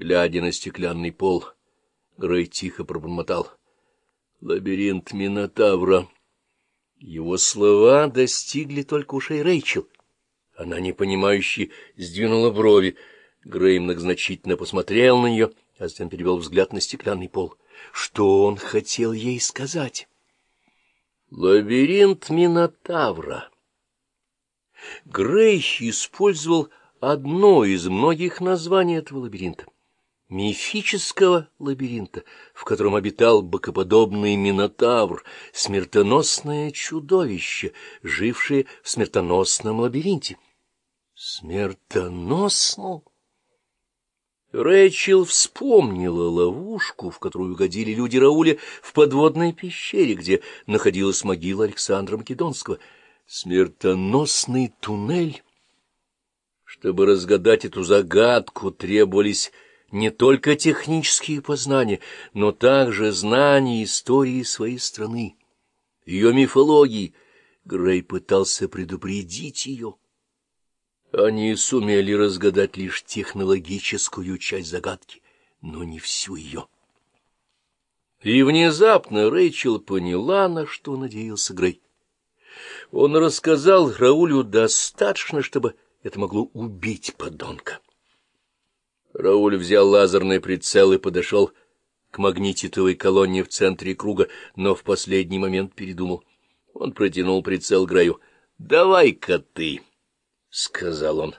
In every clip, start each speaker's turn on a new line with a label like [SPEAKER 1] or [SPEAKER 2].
[SPEAKER 1] Глядя на стеклянный пол, Грей тихо пробормотал. «Лабиринт Минотавра». Его слова достигли только ушей Рэйчел. Она, непонимающе, сдвинула брови. Грей многозначительно посмотрел на нее, а затем перевел взгляд на стеклянный пол. Что он хотел ей сказать? Лабиринт Минотавра. Грей использовал одно из многих названий этого лабиринта. Мифического лабиринта, в котором обитал бокоподобный Минотавр, смертоносное чудовище, жившее в смертоносном лабиринте. Смертоносном? Рэйчел вспомнила ловушку, в которую угодили люди Рауля в подводной пещере, где находилась могила Александра Македонского. Смертоносный туннель. Чтобы разгадать эту загадку, требовались не только технические познания, но также знания истории своей страны, ее мифологии. Грей пытался предупредить ее. Они сумели разгадать лишь технологическую часть загадки, но не всю ее. И внезапно Рэйчел поняла, на что надеялся Грей. Он рассказал Раулю достаточно, чтобы это могло убить подонка. Рауль взял лазерный прицел и подошел к магнититовой колонне в центре круга, но в последний момент передумал. Он протянул прицел Грею. — Давай-ка ты! — сказал он,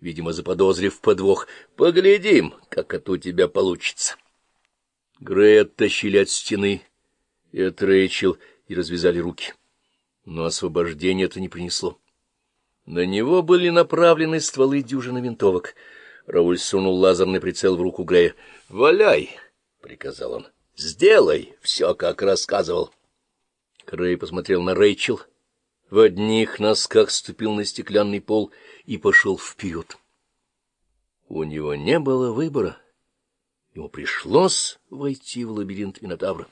[SPEAKER 1] видимо, заподозрив подвох. — Поглядим, как это у тебя получится. Грей оттащили от стены и от Рэйчел и развязали руки. Но освобождение это не принесло. На него были направлены стволы дюжины винтовок. Рауль сунул лазерный прицел в руку Грея. — Валяй! — приказал он. — Сделай все, как рассказывал. Грей посмотрел на Рэйчел — в одних носках ступил на стеклянный пол и пошел вперед. У него не было выбора. Ему пришлось войти в лабиринт Минотавра.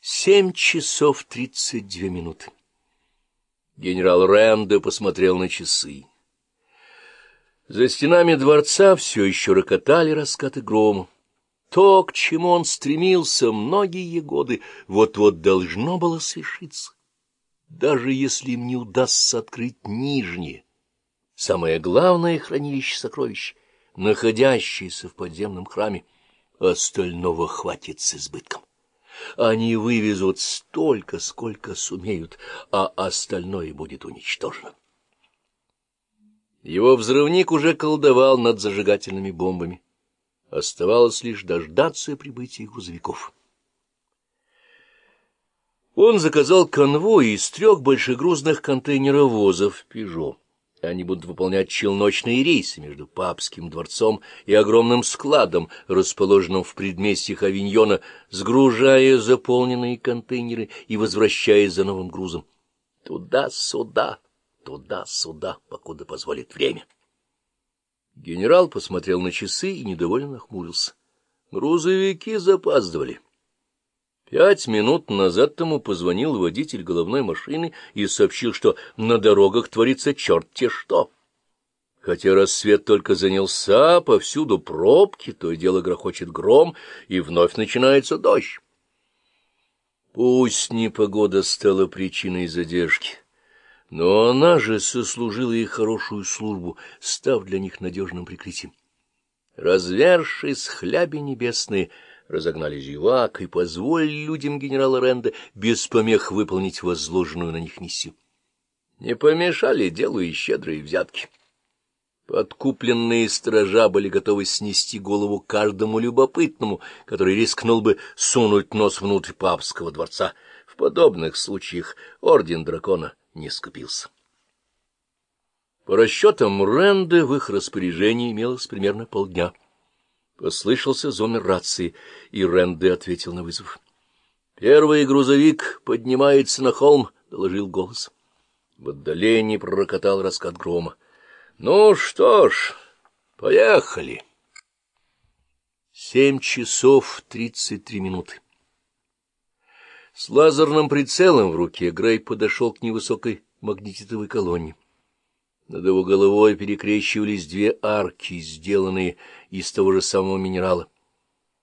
[SPEAKER 1] Семь часов тридцать две минуты. Генерал Рэнда посмотрел на часы. За стенами дворца все еще рокотали раскаты грома. То, к чему он стремился многие годы, вот-вот должно было свершиться даже если им не удастся открыть нижнее, самое главное хранилище сокровищ, находящееся в подземном храме, остального хватит с избытком. Они вывезут столько, сколько сумеют, а остальное будет уничтожено. Его взрывник уже колдовал над зажигательными бомбами. Оставалось лишь дождаться прибытия грузовиков. Он заказал конвой из трех большегрузных контейнеровозов «Пежо». Они будут выполнять челночные рейсы между Папским дворцом и огромным складом, расположенным в предместьях Авиньона, сгружая заполненные контейнеры и возвращаясь за новым грузом. Туда-сюда, туда-сюда, покуда позволит время. Генерал посмотрел на часы и недовольно нахмурился. Грузовики запаздывали. Пять минут назад ему позвонил водитель головной машины и сообщил, что на дорогах творится черт-те что. Хотя рассвет только занялся, повсюду пробки, то и дело грохочет гром, и вновь начинается дождь. Пусть непогода стала причиной задержки, но она же сослужила ей хорошую службу, став для них надежным прикрытием. Развершись хляби небесные, разогнали зевак и позволили людям генерала Ренда без помех выполнить возложенную на них миссию. Не помешали делу и щедрые взятки. Подкупленные стража были готовы снести голову каждому любопытному, который рискнул бы сунуть нос внутрь папского дворца. В подобных случаях орден дракона не скупился. По расчетам Ренда в их распоряжении имелось примерно полдня. Послышался зомер рации, и Рэнде ответил на вызов. — Первый грузовик поднимается на холм, — доложил голос. В отдалении пророкотал раскат грома. — Ну что ж, поехали. Семь часов тридцать три минуты. С лазерным прицелом в руке Грей подошел к невысокой магнетитовой колонне. Над его головой перекрещивались две арки, сделанные из того же самого минерала.